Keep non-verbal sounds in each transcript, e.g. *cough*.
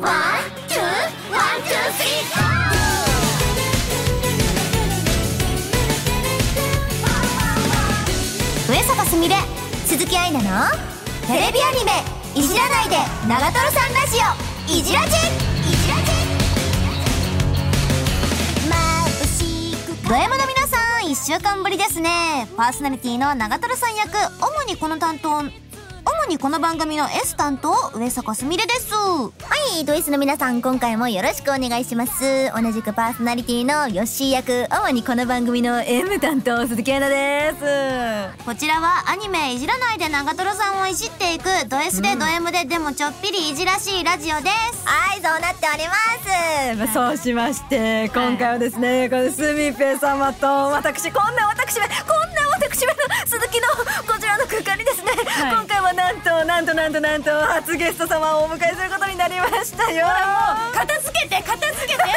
上坂すみれ鈴木愛菜のテレビアニメ「いじらないで長瀞さんラジオいじらじ」いじらじ。ド M の皆さん1週間ぶりですね。パーソナリティの長瀞さん役主にこの担当主にこの番組の S 担当上坂すみれです。はいド S の皆さん今回もよろしくお願いします。同じくパーソナリティのヨッシー役主にこの番組の M 担当鈴木アナです。こちらはアニメいじらないで長瀞さんをいじっていくド S でド M ででもちょっぴりいじらしいラジオです。はいそうなっております。まあそうしまして今回はですね、このスミペ様と私こんな私めこんな私めの鈴木のこちらの空間にですね、はい。今回はなんとなんとなんとなんと初ゲスト様をお迎えすることになりましたよ。片付けて片付けて。*laughs* 部屋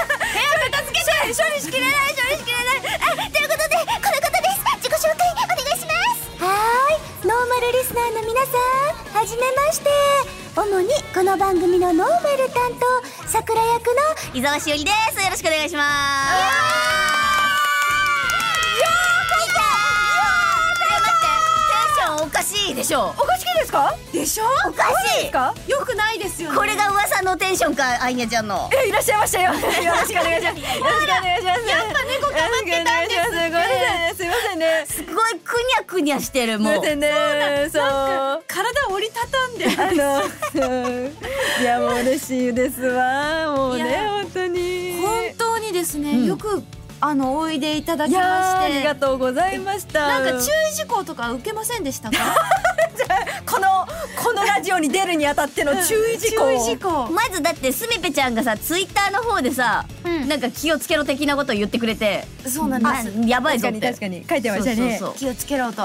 片付けて。処理しきれない処理しきれない。あということでこの方です。自己紹介お願いします。はーい。ノーマルリスナーの皆さんはじめまして。主にこの番組のノーマル担当桜役の伊沢しおりです。よろしくお願いしますいでしょおかしいですか？でしょおかしい。ですかよくないですよね。これが噂のテンションかアイニャちゃんの。えいらっしゃいましたよ。*laughs* よろしくお願いします。よろしくお願いします。やっぱ猫かまってたんです。ねす。いませんね。すごいくにゃくにゃしてるもう。すいませんね。そう体折りたたんであのいやもう嬉しいですわ。もうね本当に。本当にですね、うん。よくあのおいでいただきまーありしてがとうございました。なんか注意事項とか受けませんでしたか？*laughs* このこのラジオに出るにあたっての注意事項。注意事項。まずだってすみぺちゃんがさツイッターの方でさ、うん。なんか気をつけろ的なことを言ってくれて。そうなんです。あやばいぞって。に確かに。書いてましたね。そうそうそう気をつけろと。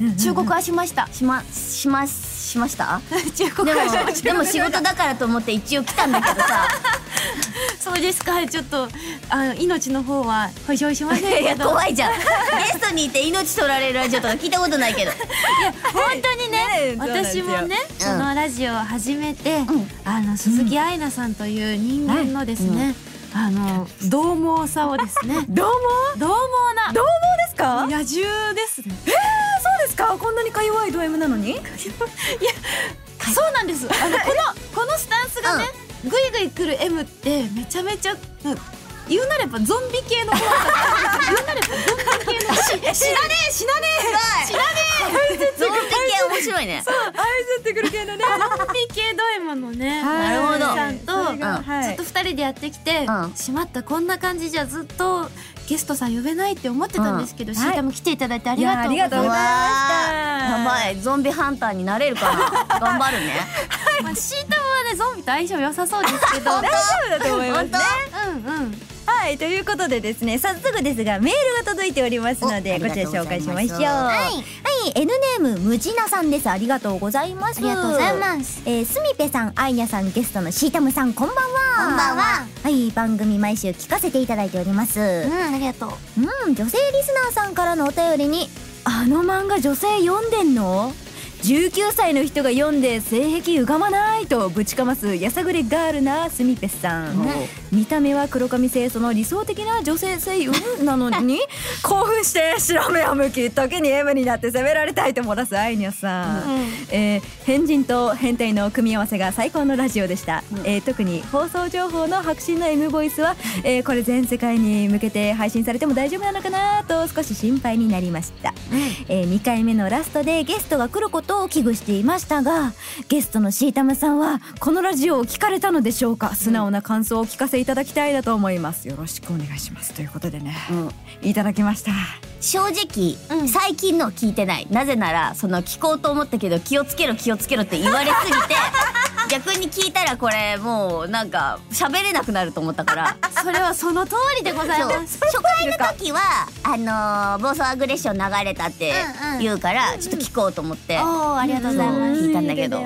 うんうん忠告はしました。しましますしました？*laughs* 忠告でもはしました。でも仕事だからと思って一応来たんだけどさ *laughs* そうですか。ちょっとあ命の方は保証しませんいやけど怖いじゃん。ゲストにいて命取られるラジオとか聞いたことないけど。本当にねね私もねうんこのラジオを始めて、ん。あの鈴木愛菜さんという人間のですね、あの獰猛さをですねどうも獰猛などうもですか？野獣ですね。そうですか？こんなにか弱いド M なのに？*laughs* そうなんです。あの *laughs* このこのスタンスがね、ぐいぐい来る M ってめちゃめちゃな言うなればゾンビ系の方だから言うなればゾンビ系のし死なねえ死なねえ。死なねゾンビ系面白いね。*laughs* 愛せってくる系のね。えゾンビ系ド M のね *laughs* なるほどさんとそれがうんはい。ずっと二人でやってきて、うん。しまったこんな感じじゃずっとゲストさん呼べないって思ってたんですけど、うんシータも来ていただいてありがとうございました。やばい。ゾンビハンターになれるかな？*laughs* 頑張るね。まあ、シータもはねゾンビと相性良さそうですけど。本 *laughs* 大丈夫だと思いますね。うんうんはいということでですね早速ですがメールが届いておりますのでおこちら紹介しましょう。はい、はい、N ネームムジナさんです。ありがとうございます。ありがとうございます。えー、スミペさんアイニャさんゲストのシータムさんこんばんは。こんばんは。はい番組毎週聞かせていただいております。うんありがとう。うん女性リスナーさんからのお便りにあの漫画女性読んでんの？19歳の人が読んで性癖歪まないとぶちかますやさぐれガールなスミペスさん、見た目は黒髪清楚の理想的な女性声優なのに *laughs* 興奮して白目を向き時に M になって責められたいと漏らすアイニャさ。ん、えー変人と変態の組み合わせが最高のラジオでした、えー特に放送情報の白真の M ボイスは、えーこれ全世界に向けて配信されても大丈夫なのかなと少し心配になりました、え2回目のラストでゲストが来ることを危惧していましたがゲストのシータムさんはこのラジオを聞かれたのでしょうか？素直な感想をお聞かせいただきたいなと思います。よろしくお願いします。ということでね、うん。いただきました正直、うん。最近の聞いてない。なぜならその聞こうと思ったけど気をつけろ気をつけろって言われすぎて *laughs* 逆に聞いたらこれもうなんか喋れなくなると思ったから。それはその通りでございそう。ます初回の時はあのー暴走アグレッション流れたってうんうん。言うから、ちょっと聞こうと思って、おーありがとうございます。聞いたんだけど。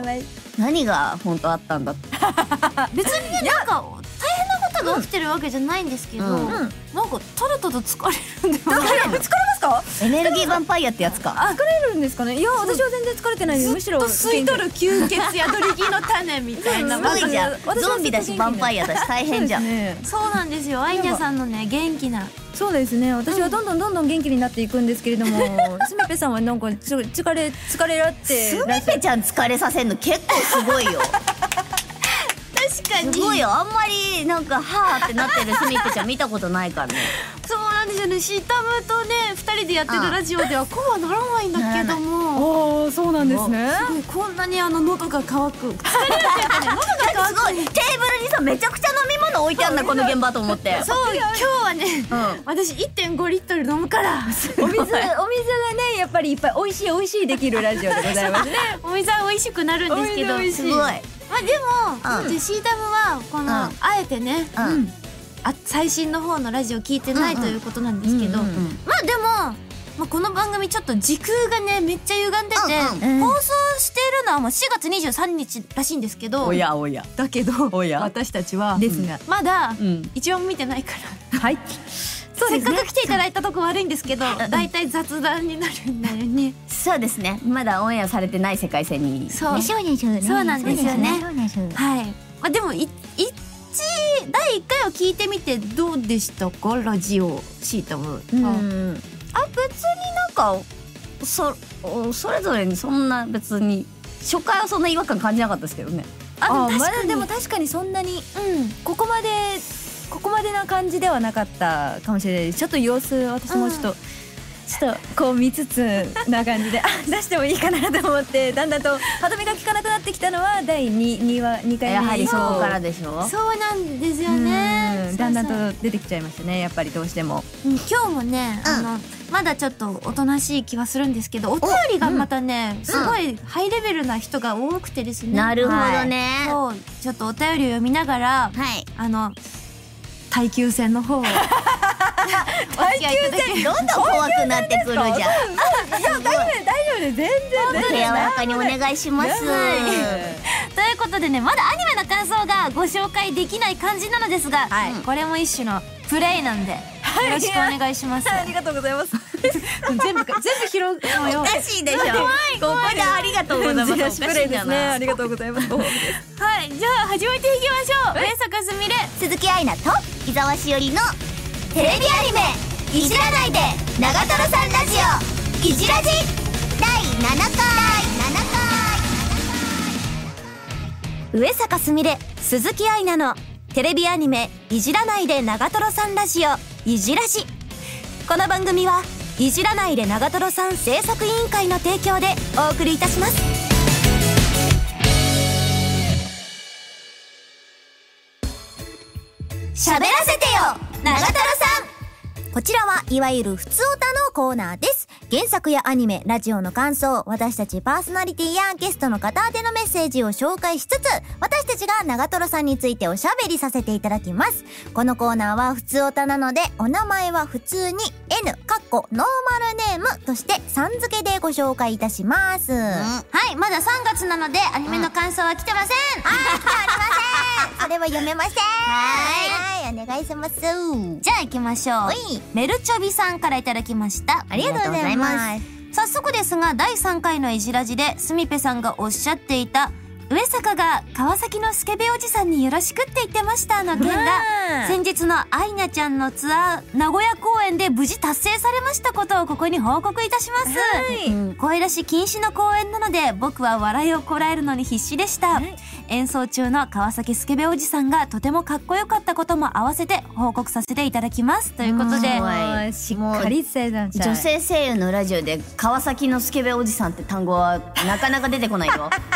何が本当あったんだって。*laughs* 別にねなんか大変なすぐ起きてるわけじゃないんですけど、うん。なんかただただ疲れるんだよ疲れますか？エネルギーヴァンパイアってやつか。疲れるんですかね。いや私は全然疲れてないですむしろと吸い取る吸血やドリギの種みたいな。すごいじゃん。私はゾンビだしヴァンパイアだし大変じゃん。ね。そうなんですよ。アイニャさんのね元気な。そうですね。私はどんどんどんどん元気になっていくんですけれどもスミペさんはなんかちょ疲れ疲れらって。スミペちゃん疲れさせんの結構すごいよ確かすごいよ。あんまりなんかはーってなってるスミペちゃん見たことないからね。*laughs* そうなんですよね。シータムとね二人でやってるラジオではこうはならないんだけども。ああそうなんですね。すごいこんなにあの喉が渇く。疲れるってね。*laughs* 喉がすごい。テーブルにさめちゃくちゃ飲み物置いてあんだこの現場と思って。そう今日はねうん。私1.5リットル飲むから。お水お水がねやっぱりいっぱい美味しい美味しいできるラジオでございますね。*laughs* お水は美味しくなるんですけど。すごい。まあでも、うん。でシータムはこの、ん。あえてね、うん。あ最新の方のラジオ聞いてない、うんうん。ということなんですけど、うんうんうん。まあでも、まあ、この番組ちょっと時空がねめっちゃ歪んでて、うん放送しているのはもう4月23日らしいんですけどおやおや。だけどおや。私たちはですが。まだうん。一応見てないから、はい *laughs* せっかく来ていただいたとこ悪いんですけどだい。たい雑談になるんだよね。そうですね。まだオンエアされてない世界線にそう。そうなんですよね。はい。まあでもい一第一回を聞いてみてどうでしたか？ラジオシータム。うん。あ別になんかそそれぞれにそんな別に初回はそんな違和感感じなかったですけどね。あまあでも確かに。だでも確かにそんなにうん。ここまでここまでな感じではなかったかもしれないちょっと様子私もちょっと、ちょっとこう見つつな感じであ *laughs* 出してもいいかなと思ってだんだんと歯止めが効かなくなってきたのは第 2, 2, 話2回目やはりそこからででしょ？そうなんですようんね。だんだんと出てきちゃいましたねやっぱりどうしても。うん今日もね、あのまだちょっとおとなしい気はするんですけどお便りがまたね、すごいハイレベルな人が多くてですね。なるほどねそうちょっとお便りを読みながらはいあの耐久戦の方を。お付き合いいただけどんどん怖くなってくるじゃん。いや大丈夫大丈夫全然柔らかにお願いしますということでねまだアニメの感想がご紹介できない感じなのですが、はい。これも一種のプレイなんでよろしくお願いします、ありがとうございます。全部か全部拾う。のよおかしいでしょ。ここでありがとうございます。おかしいんだな。ありがとうございますはいじゃあ始めていきましょう。上坂すみれ鈴木愛菜と伊沢しおりのテレビアニメ「いじらないで長瀞さんラジオ」「いじらじ」第7回。上坂すみれ鈴木愛菜のテレビアニメ「いじらないで長瀞さんラジオ」「いじらじ」この番組は「いじらないで長瀞さん制作委員会」の提供でお送りいたします。喋らせてよ長瀞こちらはいわゆる普通オタのコーナーです。原作やアニメ、ラジオの感想、私たちパーソナリティやゲストの方宛てのメッセージを紹介しつつ、私たちが長瀞さんについておしゃべりさせていただきます。このコーナーは普通オタなので、お名前は普通に N、かっこノーマルネームとしてさん付けでご紹介いたします。はいまだ3月なのでアニメの感想は来てません、*laughs* それは読めません。はい。はい、お願いします。じゃあ行きましょうメルチョビさんからいただきましたありがとうございます。早速ですが第3回のいじらじでスミペさんがおっしゃっていた上坂が川崎のスケベおじさんによろしくって言ってましたの件が先日のアイナちゃんのツアー名古屋公演で無事達成されましたことをここに報告いたします、はい。声出し禁止の公演なので僕は笑いをこらえるのに必死でした、演奏中の川崎スケベおじさんがとてもかっこよかったことも合わせて報告させていただきます。ということですごいあーしっかり伝えたん。女性声優のラジオで川崎のスケベおじさんって単語はなかなか出てこないよ *laughs*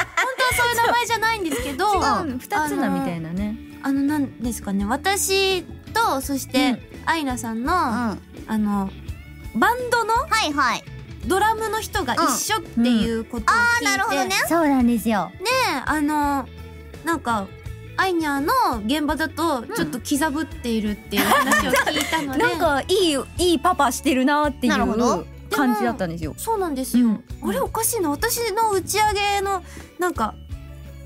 そういう名前じゃないんですけどうん二つなみたいなね。あのなんですかね。私とそして、アイナさんの、うん。あのバンドのはいはい。ドラムの人が一緒っていうことを聞いて、あーなるほどね。そうなんですよ。であのなんかアイニャの現場だとちょっと気ざぶっているっていう話を聞いたので、*laughs* なんかいいいいパパしてるなっていう感じだったんですよ。そうなんですよ、うん。あれおかしいな。私の打ち上げのなんか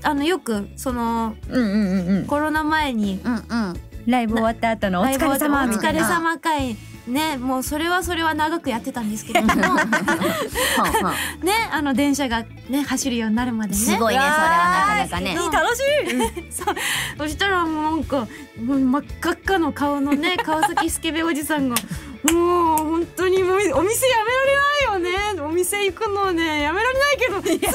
あのよくそのうんうんうんうん。コロナ前にうんうん。ライブ終わった後のお疲れ様。お疲れみたいな様会ねもうそれはそれは長くやってたんですけれども *laughs* ねあの電車がね走るようになるまでね。すごいねそれはなかなかね。いい楽しい。*laughs* そう。そしたらもうなんかもう真っ赤っかの顔のね川崎スケベおじさんがもう本当にもうお店やめられないよね。お店行くのねやめられないけど妻には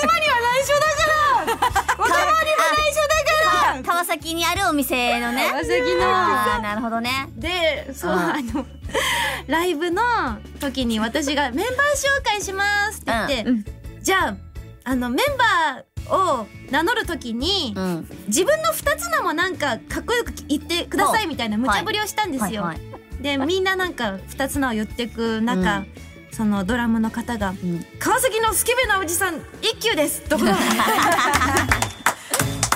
崎にあるお店のね。*laughs* 川崎の。あーなるほどね。でそううんあの *laughs* ライブの時に私が「メンバー紹介します」って言って、うんじゃああのメンバーを名乗る時に、うん。自分の2つのもなんかかっこよく言ってくださいみたいな無茶ぶりをしたんですよ。はいはいでみんななんか2つのを言ってく中、うん。そのドラムの方がん「川崎のスケベなおじさん一休です」と *laughs* か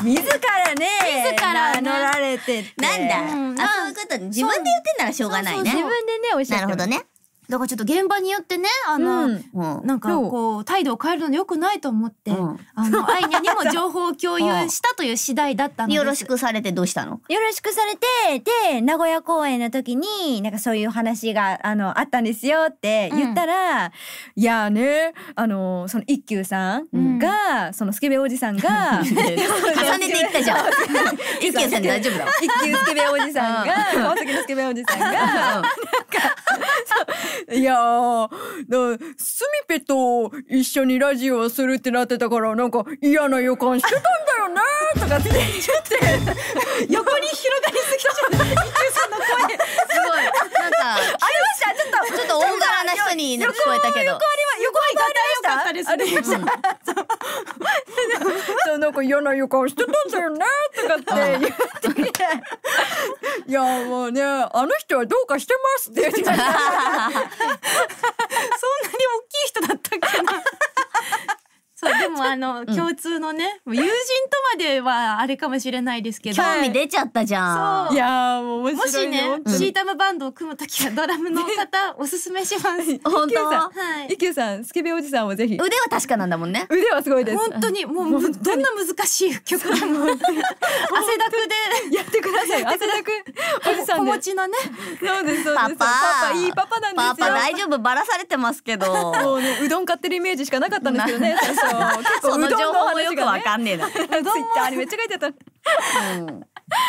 自らね自らね。名乗られてって。なんだ、うん。あそういうこと自分で言ってんならしょうがないね。自分でねおっしゃなるほどねだからちょっと現場によってねあの、うん。うん。なんかこう態度を変えるの良くないと思って、うん。あのアイニャにも情報を共有したという次第だったのです。*laughs* よろしくされてどうしたの？よろしくされてで名古屋公演の時になんかそういう話があのあったんですよって言ったら、いやねあのその一休さんが、そのスケベおじさんが *laughs* 重ねていったじゃん。*laughs* 一休さん大丈夫だわ。一休スケベおじさんが川崎のスケベおじさんがいやーだスミペと一緒にラジオをするってなってたからなんか嫌な予感してたんだよねとかって言って。横に広がりすぎちゃう一休さんの声。すごい。なんかありました？ちょっとちょっと大柄な人に聞こえたけど。横ありま横ありましたよかったですね。そう。なんか嫌な予感してたんだよねとかって言って。いやもうねあの人はどうかしてますって言って。た *laughs* *laughs* *laughs* そんなに大きい人だったっけな。そうでも *laughs* あの、共通のね友人とまではあれかもしれないですけど。興味出ちゃったじゃんいやーもう。面もしね白いね本当に。シータムバンドを組むときはドラムの方おすすめします。本当？はい。一休さんスケベおじさんをぜひ。腕は確かなんだもんね。腕はすごいです。本当にもうむどんな難しい曲でも。*laughs* 汗だくで。やってください汗だく。おじさ子んで。持ちのね。そうですそうです。パパ。パパいいパパなんですよ。パパ大丈夫バラされてますけど。もうねうどん買ってるイメージしかなかったんですけどねそうの情報もよくわんかんねえな、*laughs* ツイッターにめっちゃ書いてたうん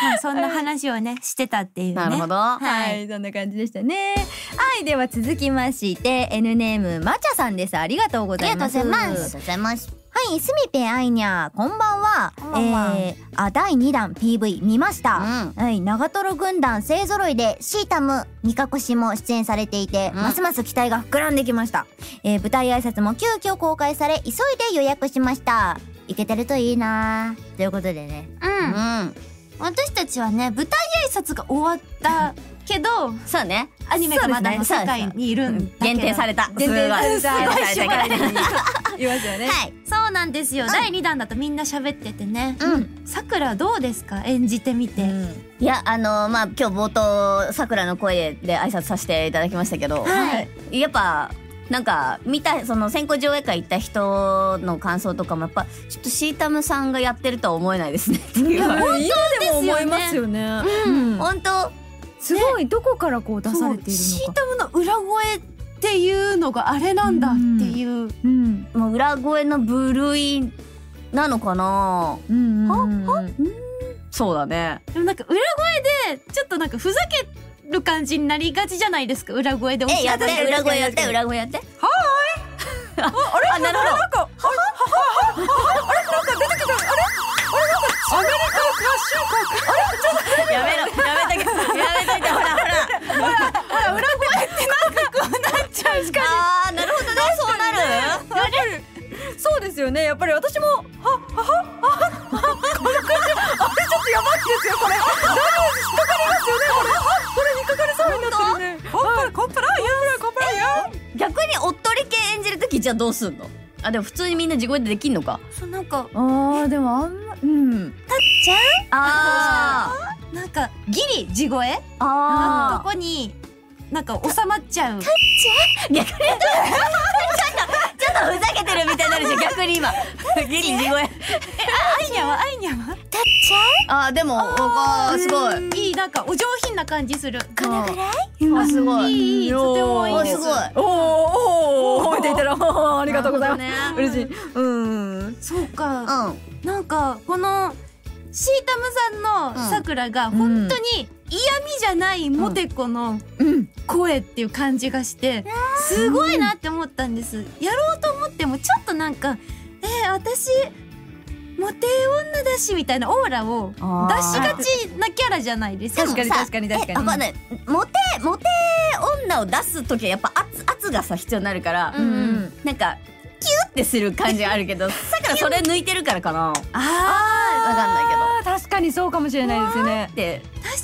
まあそんな話をねしてたっていうね。なるほどははいい、そんな感じでしたね。はい、では続きまして、N ネームまちゃさんです。ありがとうございます。ありがとうございますはい、すみぺあいにゃ、こんばんは。こんばんはえー、あ、第2弾 PV 見ました。うんはい、長瀞軍団勢揃いで、シータム、ミカコシも出演されていて、うんますます期待が膨らんできました。えー、舞台挨拶も急遽公開され、急いで予約しました。いけてるといいなということでね。う。うんん私たちはね舞台挨拶が終わったけどそうね。アニメがまだの世界にいるん。限定された。限定された。言い。ますよね。*laughs* はい。そうなんですよ。第2弾だとみんな喋っててね。うん。さくらどうですか？演じてみて。いやあのまあ今日冒頭さくらの声で挨拶させていただきましたけど、はい。やっぱなんか見たその先行上映会行った人の感想とかもやっぱちょっとシータムさんがやってるとは思えないですね。いう今でも思いますよね。うん。本当すごいどこからこう出されているのか。タムの裏声っていうのがあれなんだっていう。うん。もう裏声の部類なのかな。うんうんうんそうだね。でもなんか裏声でちょっとなんかふざける感じになりがちじゃないですか？裏声で。えやって裏声やって裏声やって。はーい。*laughs* ああなるほどなんかやめろやめとけやめといてほらほらあーなるほどねそうなるそうですよね。やっぱり私もはははははこんな感じ。あれちょっとやばいですよこれ。大丈夫引っかかりますよねこれ。これ引っかかりそうになってるね。コップラコップラコップラ。逆におっとり系演じるときじゃあどうすんのあでも普通にみんな地声でできんのか。そうなんか。あーでもあんまうん。あなんかギリ地声？ー。あとこになんか収まっちゃう。ー逆にちょっとちょっとふざけてるみたいになるじゃん。逆に今。ギリ地声。アイニャはアイニャはあでもあーすごい。いいなんかお上品な感じする。このぐらい？あすごい。いいとてもいいです。おおーおー褒めていただあ *laughs* ありがとうございます。ね。嬉しい。うん。そうか。うん。なんかこのシータムさんのさくらが本当に嫌味じゃないモテ子のうん。声っていう感じがしてすごいなって思ったんです。やろうと思ってもちょっとなんかえー、私モテ女だしみたいなオーラを出しがちなキャラじゃないですか。確かに確かに確かに。かんない。モテモテ女を出す時はやっぱ圧圧がさ必要になるから、うんうん。なんかキュってする感じあるけど *laughs* さくらそれ抜いてるからかな。わあかんないけど。確かにそうかもしれないですね。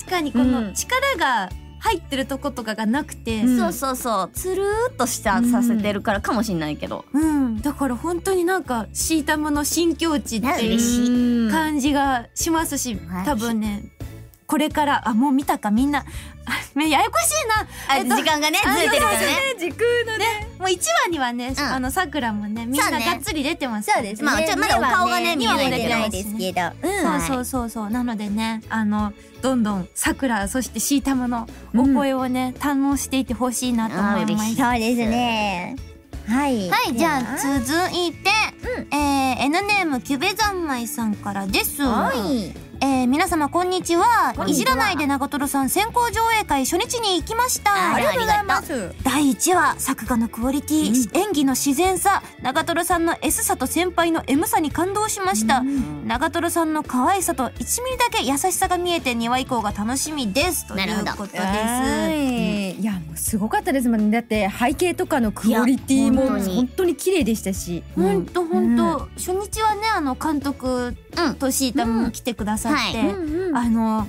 確かにこうん。の力が入ってるとことかがなくて、うん。そうそうそうつるーっとした、うん。させてるからかもしんないけど。うん、だから本当になんかシータムの新境地って嬉いううん感じがしますし、はい。多分ねこれからあもう見たかみんなややこしいなあ、えっと時間がねあずれてるからね時空のねもう1話にはね、んあのさくらもねみんながっつり出てますそうですね。まあちょまだお顔がね見えないですけど。うん。そうそうそうそうなのでねあのどんどんさくらそしてシータムのお声をね、堪能していってほしいなと思います。そうですね。はい。はい、じゃあ続いて、えー、N ネームキュベザンマイさんからです。はい。えー、皆様こんにちは。こんにちは。いじらないで長瀞さん先行上映会初日に行きました。ありがとうございます。す。第1話作画のクオリティ、演技の自然さ長瀞さんの S さと先輩の M さに感動しました、長瀞さんの可愛さと1ミリだけ優しさが見えて2話以降が楽しみです。ということです。はいいやもうすごかったですもんね。だって背景とかのクオリティも本当に本当に綺麗でしたし。ほんとほんと、初日はねあの監督うん。とシータムも来てくださって、はいあの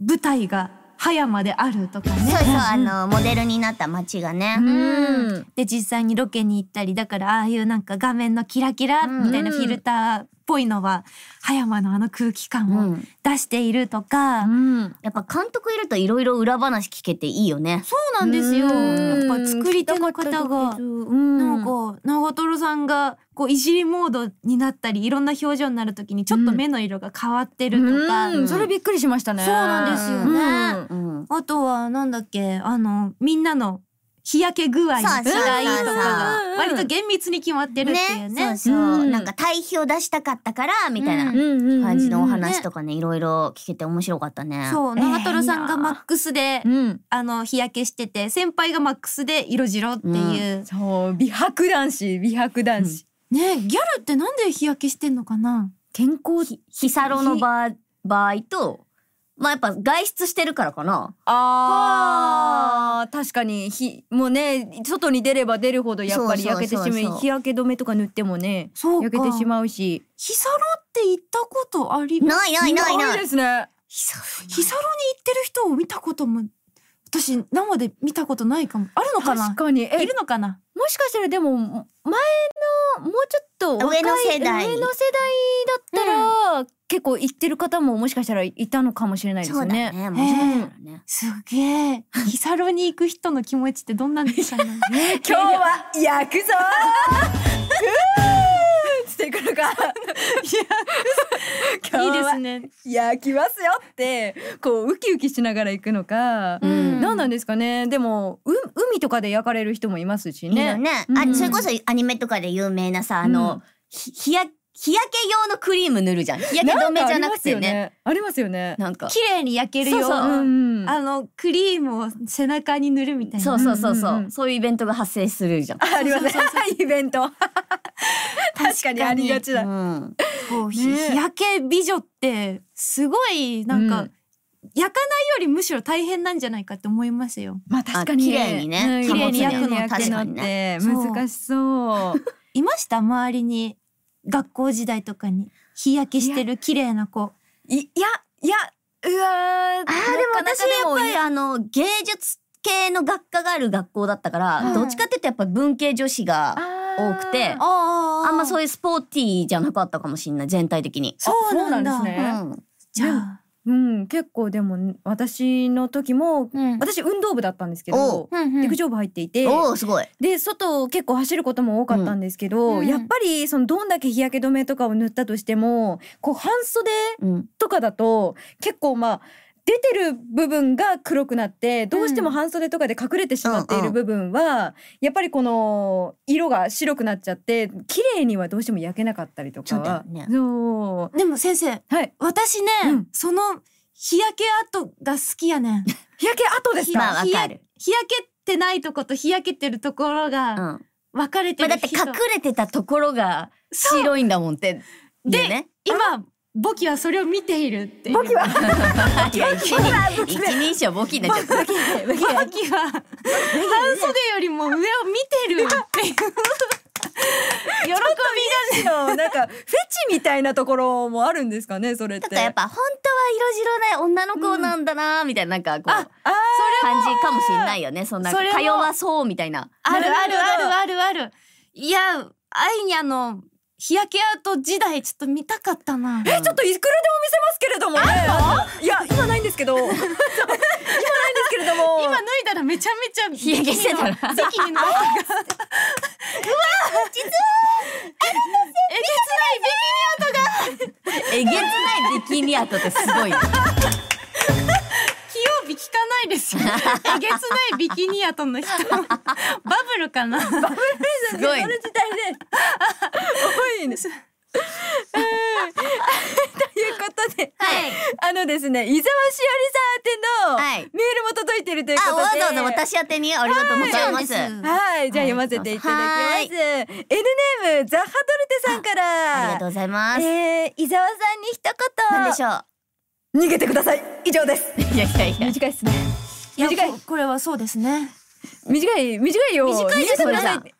舞台が葉山であるとかね。そうそうあのモデルになった街がね、うん。で実際にロケに行ったりだからああいうなんか画面のキラキラみたいなフィルターっぽいのは葉山のあの空気感をうん。出しているとか、うん。やっぱ監督いるといろいろ裏話聞けていいよね。そうなんですよ。うん。やっぱ作り手の方がなんか長瀞さんがこういじりモードになったりいろんな表情になるときにちょっと目の色が変わってるとか、うん。それびっくりしましたね。そうなんですよね。うん。うん。あとはなんだっけあのみんなの日焼け具合の違いとか割と厳密に決まってるっていうね。そうそう、うん。なんか対比を出したかったからみたいなうんうん感じのお話とかねいろいろ聞けて面白かったね。そうえー長瀞さんがマックスで、うん。あの日焼けしてて先輩がマックスで色白っていう、そう美白男子美白男子。ねギャルってなんで日焼けしてんのかな？健康ヒサロの場場合とまあやっぱ外出してるからかな。あー。確かに。ひもうね外に出れば出るほどやっぱり焼けてしまそう。日焼け止めとか塗ってもね焼けてしまうし。ヒサロって行ったことありないないないない。ですね。ヒサロに行ってる人を見たことも私生で見たことないかも。あるのかな？確かに。えいるのかな？もしかしたらでも前のもうちょっと若い上の世代。上の世代だったら、結構行ってる方ももしかしたらいたのかもしれないですそうだね。ねもしかしたらねすげえ。ヒサロに行く人の気持ちってどんなんですかね。*laughs* 今日は焼くぞ *laughs* ーってくるか。今いい日はですね焼きますよってこうウキウキしながら行くのか。うん何なんですかねでもう海とかで焼かれる人もいますしいいよね。ねうんあそれこそアニメとかで有名なさあの、うんひ日焼日焼け用のクリーム塗るじゃん。日焼け止めじゃなくてね。ありますよね。なんか。綺麗に焼けるよそうそう。あのクリームを背中に塗るみたいな。そうそうそうそう,、そういうイベントが発生するじゃん。*laughs* あります。ね。イベント。*laughs* 確かにありがちだ。うん。そう日焼け美女ってすごいなんか、うん。焼かないよりむしろ大変なんじゃないかって思いますよ。まあ確かに綺麗にね。うん綺麗に焼くの確かにね。難しそう。*laughs* いました？周りに学校時代とかに日焼けしてる綺麗な子。いいやいやうわーあーでも私やっぱりあの芸術系の学科がある学校だったから、はい。どっちかっていうとやっぱ文系女子が多くてああんまそういうスポーティーじゃなかったかもしれない全体的に。そうなんだ。そうなんですね。うん。じゃあうん結構でも私の時もうん。私運動部だったんですけおどうんうん。陸上部入っていておおすごい。で外を結構走ることも多かったんですけど、うん。やっぱりそのどんだけ日焼け止めとかを塗ったとしてもこう半袖うん。とかだと結構まあ出てる部分が黒くなってどうしても半袖とかで隠れてしまっている部分はやっぱりこの色が白くなっちゃって綺麗にはどうしても焼けなかったりとかは。そうね。そう。でも先生はい。私ね、うん。その日焼け跡が好きやねん。*laughs* 日焼け跡ですか、まあわ日焼けてないとこと日焼けてるところうん。がま分かれてあだる人、って隠れてたところが白いんだもんって。ででね。今簿記はそれを見ているって簿記は。*laughs* 一人一人称簿記になっちゃった。簿記は半袖よりも上を見てるっていう。喜びがねのなんかフェチみたいなところもあるんですかねそれって。やっぱ本当は色白な女の子なんだなみたいななんかこうああ感じかもしれないよね。そんなそれも通わそうみたいな。あるあるあるあるある。いやアイニャの日焼け跡時代ちょっと見たかったな。えちょっといくらでも見せますけれどもね。いや今ないんですけど。*laughs* 今ないんですけれども。今脱いだらめちゃめちゃ日焼けしてたら。ビキニの。うわ実はえげつない。ビキニ跡がえげつない。ビキニ跡ってすごいね器用日聞かないですよえげつないビキニ跡の人。*laughs* バブルかな。すごい。ねそれ自体で。多いんです。ということで、はい。あのですね伊沢しおりさん宛てのはい。メールも届いてるということで、あわざわざ私宛てにありがとうございます。はい。じゃあ読ませていただきます。N ネームザハドルテさんから。ありがとうございます。えー、伊沢さんに一言。なんでしょ逃げてください。以上です。ういやいやいや。短いですね。いや短い。ここれはそうですね。短い短いよ。短いですこれなんか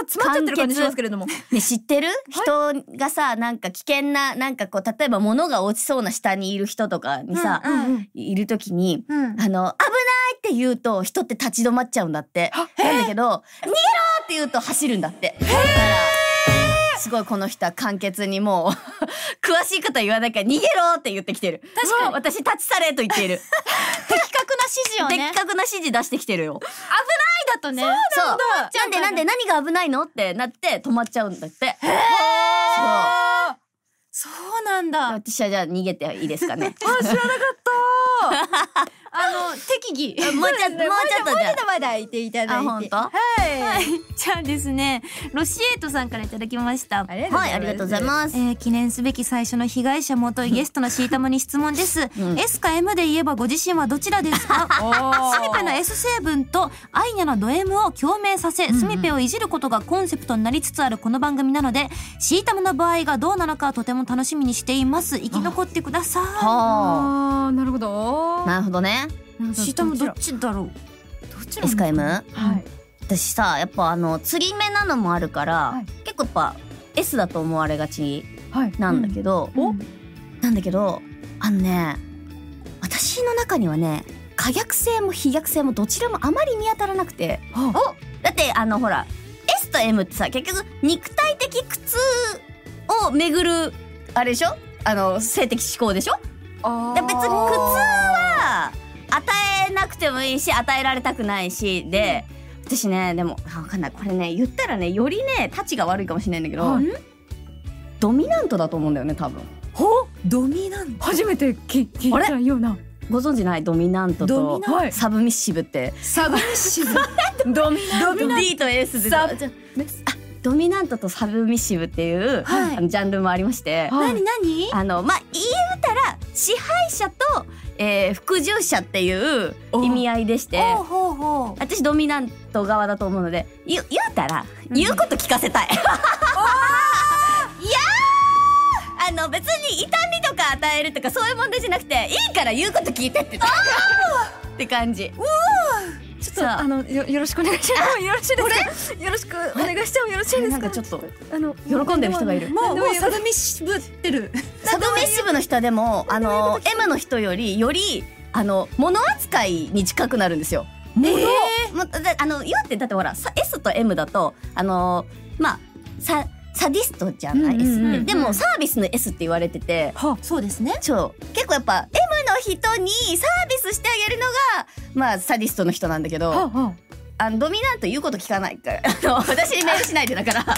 詰まっちゃってる感じしますけれども。ね知ってる？人がさなんか危険ななんかこう例えば物が落ちそうな下にいる人とかにさ、うんうんいる時にうん。あの危ないって言うと人って立ち止まっちゃうんだって。なんだけど逃げろって言うと走るんだって。だからすごいこの人は簡潔にもう *laughs* 詳しいことは言わないから逃げろって言ってきてる。確かに。私立ち去れと言っている。*laughs* 的確な指示を的ね確な指示出してきてるよ。だとね。そう。ちゃうんだなんでなんで何が危ないのってなって止まっちゃうんだって。そう。そうなんだ。あ私はじゃあ逃げていいですかね。*laughs* あ知らなかった。の適宜。もうちょっともうちょっとじゃまだまだいていただいて。あ本当？はい。じゃあですねロシエートさんからいただきました。ありがとうございます。はいありがとうございます。えー記念すべき最初の被害者元ゲストのシータムに質問です、ん。S か M で言えばご自身はどちらですか？*laughs* スミペの S 成分とアイニャのド M を共鳴させ、スミペをいじることがコンセプトになりつつあるこの番組なのでシータムの場合がどうなのかとても楽しみにしています。生き残ってください。はあ。あなるほど。あ。なるほどねシータムどっちだろう？どちら SKM はい。私さやっぱあの釣り目なのもあるから、はい。結構やっぱ S だと思われがちはい。なんだけど、おなんだけどあのね私の中にはね可逆性も非逆性もどちらもあまり見当たらなくて。はだってあのほら S と M ってさ結局肉体的苦痛を巡るあれでしょ？あの性的思考でしょ？別に苦痛は与えなくてもいいし与えられたくないしで私ねでもあわかんない。これね言ったらねよりねタチが悪いかもしれないんだけど、はい。ドミナントだと思うんだよね多分。ほ？ドミナン初めて聞聞いたような。ご存知ない？ドミナントと。Submissive って。 Submissive。Dominant。*laughs* D と S で。サじゃあ dominant と submissive っていう、はい。あのジャンルもありまして、はい。何何？あのまあ言うたら支配者と、えー、服従者っていう意味合いでして私 dominant 側だと思うので言う言うたら言うこと聞かせたい。*laughs* いやー！あの別に痛みとか与えるとかそういう問題じゃなくていいから言うこと聞いてって。*laughs* って感じ。ちょっとあのよよろしくお願いします。よろしいですか。よろしくお願いしてもよろしいですか？なんかちょっとあの喜んでる人がいるもうもうサブブミッシブってるサブミッシブの人はでもあの M の人よりよりあの物扱いに近くなるんですよ。物、もだあの言うってだってほらさ S と M だとあのまあさサディストじゃない、うんうんうん S ってでもサービスの S って言われてて。そうですね。そう。結構やっぱ M の人にサービスしてあげるのがまあサディストの人なんだけど、はは。あのドミナント言うこと聞かないから *laughs* 私にメールしないでだから。も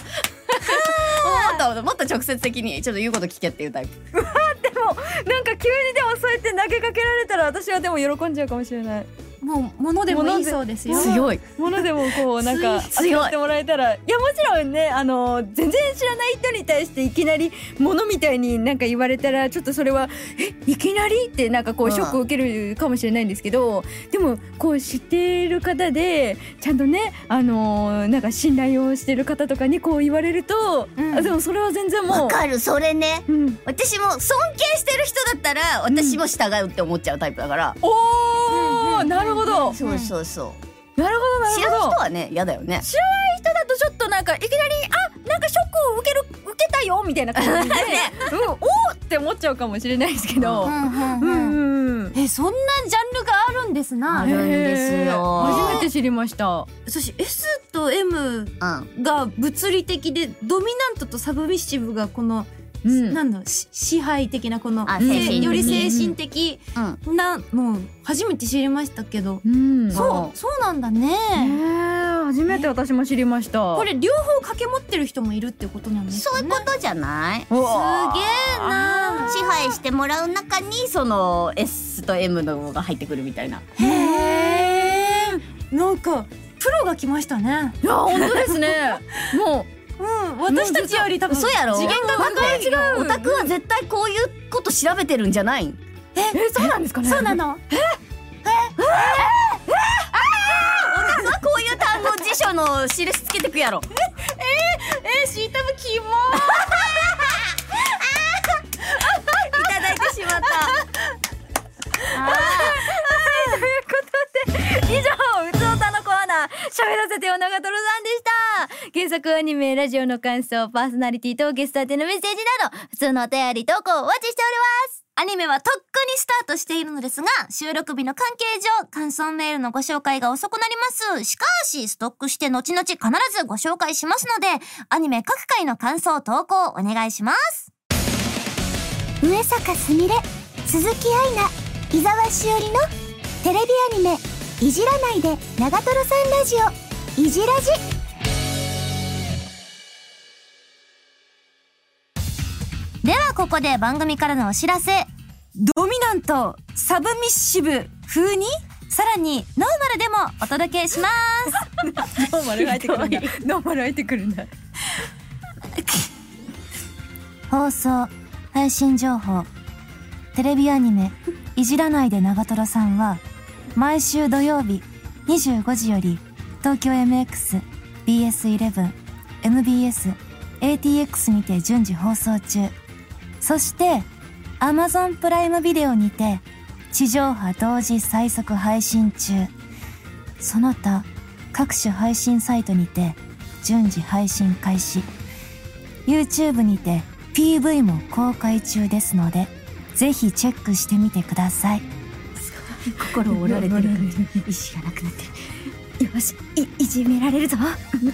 っともっと直接的にちょっと言うこと聞けっていうタイプ。*laughs* でもなんか急にでもそうやって投げかけられたら私はでも喜んじゃうかもしれないもう物でもいいそうですよ。強い。ものでもこうなんか強ってもらえたらいやもちろんねあの全然知らない人に対していきなり物みたいになんか言われたらちょっとそれはえいきなりってなんかこうショックを受けるかもしれないんですけどでもこう知っている方でちゃんとねあのなんか信頼をしてる方とかにこう言われると、うん。あでもそれは全然もう。わかる。それねうん、私も尊敬してる人だったら私も従うって思っちゃうタイプだから、おー、なるほど。そうそうそう。なるほどなるほど。知らん人はね嫌だよね。知らない人だとちょっとなんかいきなりあなんかショックを受ける受けたよみたいな感じで、*laughs* うん、おーって思っちゃうかもしれないですけど。うんうんううんえそんなジャンルがあるんですなあるんですよ。初めて知りました。私 S と M うん。が物理的でドミナントとサブミッシブがこの、うん。なんだし支配的なこのあせ精神的より精神的うん。なのを初めて知りましたけど、うん。そうそうなんだね、初めて私も知りました。これ両方掛け持ってる人もいるってことなんですそういうことじゃない？すげえな。支配してもらう中にその S と M のが入ってくるみたいな。へえ。なんかプロが来ましたね。いや本当ですね。*laughs* もうん私たちより多分嘘やろ？次元が高い。待ってオタクは絶対こういうこと調べてるんじゃない？んうえ？そうなんですかね？そうな。の？こういう単語辞書の印つけてくやろえ？ー、シータブキモいただいてしまった喋らせてよ長瀞さんでした原作アニメラジオの感想パーソナリティとゲスト宛てのメッセージなど普通のお便り投稿お待ちしておりますアニメはとっくにスタートしているのですが、収録日の関係上、感想メールのご紹介が遅くなります。しかし、ストックして後々必ずご紹介しますので、アニメ各回の感想投稿お願いします。上坂すみれ鈴木愛菜伊沢しおりのテレビアニメ「いじらないで長瀞さんラジオ」「いじらじ」ではここで番組からのお知らせ。ドミナントサブミッシブ風に？さらに、ノーマルでもお届けします。*laughs* ノーマル入ってくるんだ。*laughs* ノーマル入ってくるんだ。放送、配信情報、テレビアニメ、いじらないで長瀞さんは、毎週土曜日25時より、東京 MX、BS11、MBS、ATX にて順次放送中。そして、Amazon プライムビデオにて、地上波同時最速配信中。その他、各種配信サイトにて、順次配信開始。YouTube にて PV も公開中ですので、ぜひチェックしてみてください。心折られてる感じ。意志がなくなってる。よしいいじめられるぞ。神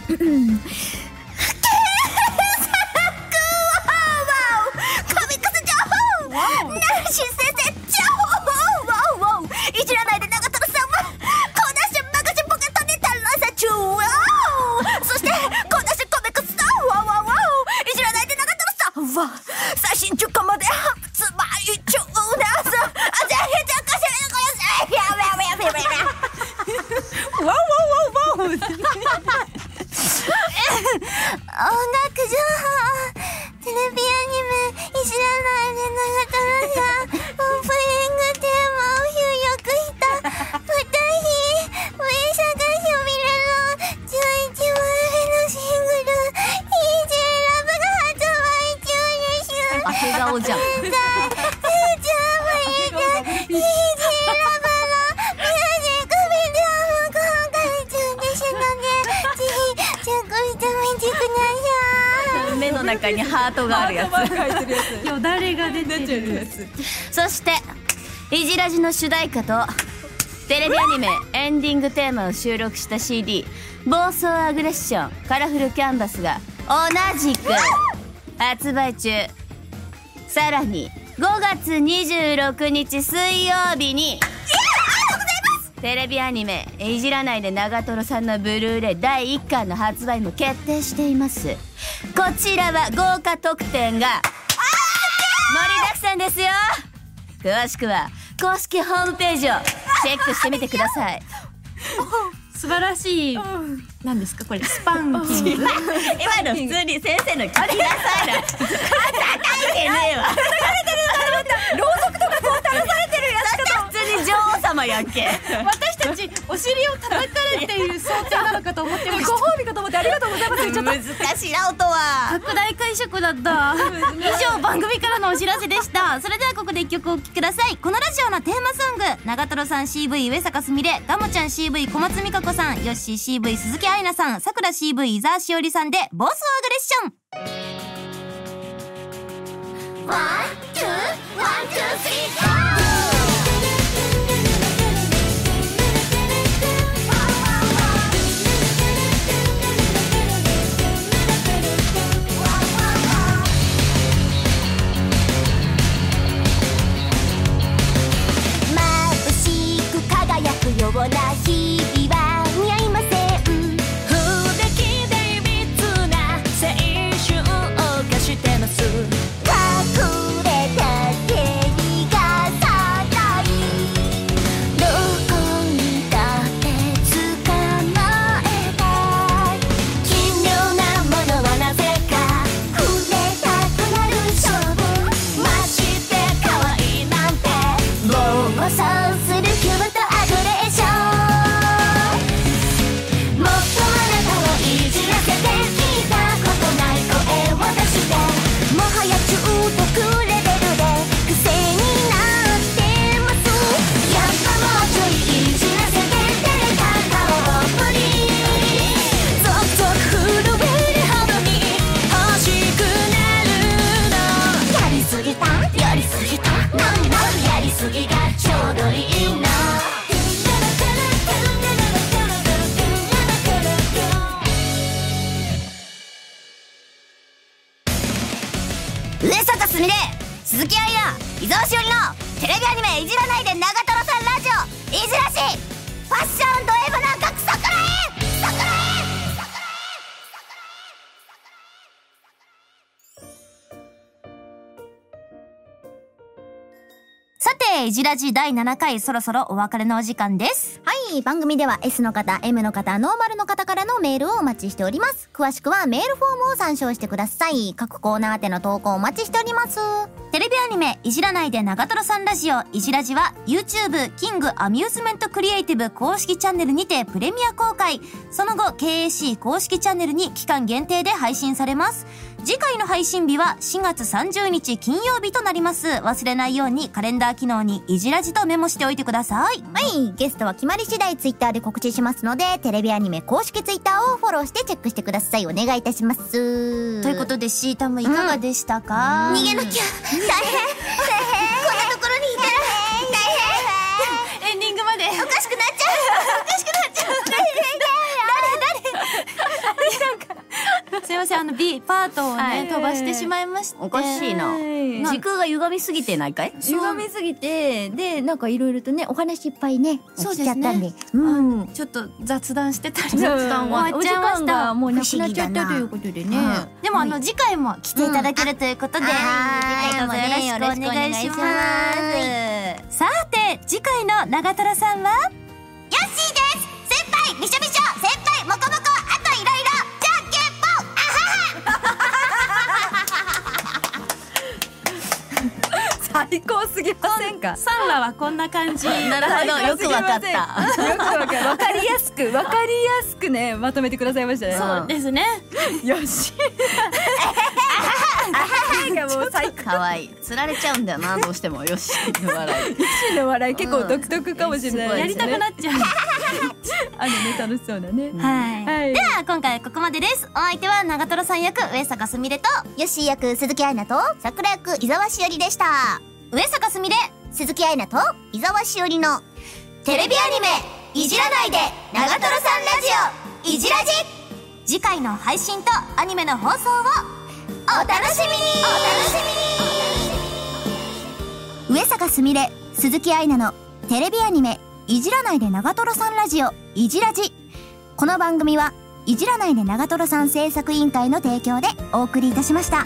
いじの主題歌とテレビアニメエンディングテーマを収録した CD「暴走アグレッションカラフルキャンバス」が同じく発売中。さらに5月26日水曜日にテレビアニメ「いじらないで長瀞さん」のブルーレイ第1巻の発売も決定しています。こちらは豪華特典が盛りだくさんですよ。詳しくは公式ホームページをチェックしてみてください。*laughs* 素晴らしい何ですかこれスパンキング今の普通に先生の聞きなさいな。*laughs* 叩いてねえわ。ろうそくとかこう垂らされてるやつか普通に女王様やっけ。私たちお尻を叩かれている想定なのかと思ってましと *laughs* ご褒美かと思ってありがとうございます。ちょっと難しいな音は。た拡大解釈だった。*laughs* 以上番組からのお知らせでした。それではここで一曲お聴きください。このラジオのテーマソング。長瀞さん CV 上坂すみれ。ガモちゃん CV 小松美香子さん。ヨッシー CV 鈴木愛菜さん。さくら CV 伊沢しおりさんでボスアグレッション。眩すみれ鈴木愛菜伊沢しおりのテレビアニメ「いじらないで長瀞さんラジオ」いじらしファッションドエブなさて、いじらじ第7回そろそろお別れのお時間です。はい、番組では S の方、M の方、ノーマルの方からのメールをお待ちしております。詳しくはメールフォームを参照してください。各コーナー宛ての投稿お待ちしております。テレビアニメ、いじらないで長瀞さんラジオ、いじらじは、YouTube、キングアミューズメントクリエイティブ公式チャンネルにてプレミア公開。その後、KAC 公式チャンネルに期間限定で配信されます。次回の配信日は4月30日金曜日となります。忘れないようにカレンダー機能にいじらじとメモしておいてください。はい、ゲストは決まり次第ツイッターで告知しますので、テレビアニメ公式ツイッターをフォローしてチェックしてください。お願いいたします。ということで、シータムいかがでしたか、逃げなきゃ大変あの B パートをね、はい。飛ばしてしまいまして。おかしいな。時空が歪みすぎてないかい？歪みすぎてでなんかいろいろとねお話いっぱいねそうですね。しちゃったんで。うん。ちょっと雑談してたり雑談は。お時間たがもうなくなっちゃったということでね、でもあの次回も来ていただけるということで、はい。次回どうぞよろしくお願いします。はさて、次回の長瀞さんは？ヨッシーです。先輩びしょびしょ最高すぎませんか？サンラはこんな感じ。なるほど。よくわかった。よくわかかりやすくわかりやすくねまとめてくださいましたね。そうですね。よし。がもう最高可愛い釣られちゃうんだよなどうしてもよしの笑いの笑い結構独特かもしれないやりたくなっちゃうあのね楽しそうだねはい。はいでは、今回はここまでです。お相手は長瀞さん役、上坂すみれと、ヨッシー役鈴木愛菜と桜役伊沢しおりでした上坂すみれ、鈴木愛菜と伊沢しおりのテレビアニメいじらないで長瀞さんラジオいじらじ。次回の配信とアニメの放送を、お楽しみに。お楽しみに。上坂すみれ鈴木愛菜のテレビアニメ「いじらないで長瀞さんラジオいじらじ」この番組はいじらないで長瀞さん制作委員会の提供でお送りいたしました。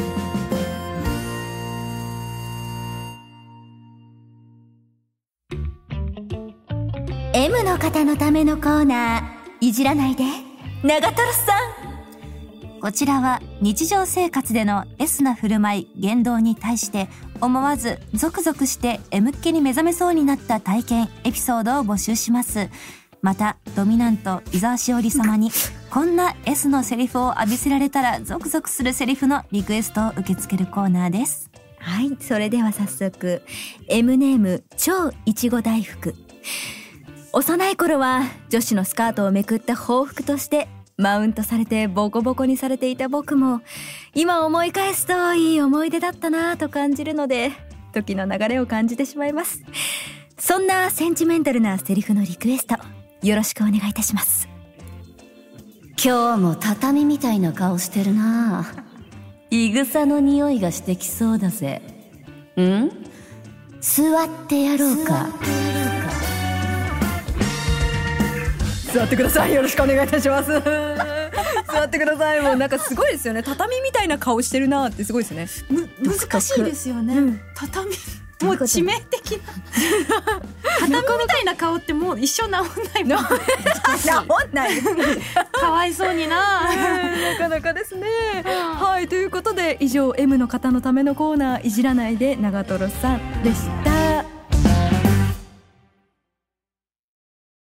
M の方のためのコーナーいじらないで。長瀞さん。こちらは日常生活での S な振る舞い言動に対して思わずゾクゾクして M っ気に目覚めそうになった体験エピソードを募集します。またドミナント伊沢しおり様にこんな S のセリフを浴びせられたらゾクゾクするセリフのリクエストを受け付けるコーナーです。はいそれでは早速 M ネーム超いちご大福。幼い頃は女子のスカートをめくった報復としてマウントされてボコボコにされていた僕も今思い返すといい思い出だったなぁと感じるので時の流れを感じてしまいます。そんなセンチメンタルなセリフのリクエストよろしくお願いいたします。今日も畳みたいな顔してるないぐさの匂いがしてきそうだぜ。ん？座ってやろうか座ってください。よろしくお願いいたします。*laughs* 座ってください。もうなんかすごいですよね。畳みたいな顔してるなってすごいですね。む難しいですよね、うん。畳もう致命的な。*laughs* 畳みたいな顔ってもう一生治んないもん。*laughs* 治んない。かわいそうにな。なかなかですね。はい。ということで以上 M の方のためのコーナーいじらないで長瀞さんでした。